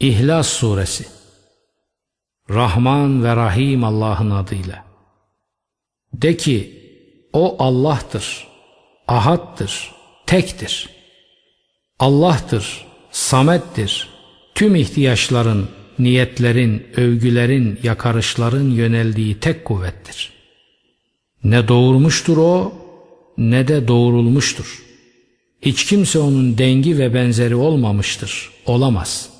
İhlas Suresi Rahman ve Rahim Allah'ın adıyla. De ki, O Allah'tır, ahattır, tektir. Allah'tır, samettir, tüm ihtiyaçların, niyetlerin, övgülerin, yakarışların yöneldiği tek kuvvettir. Ne doğurmuştur o, ne de doğurulmuştur. Hiç kimse onun dengi ve benzeri olmamıştır, olamaz.''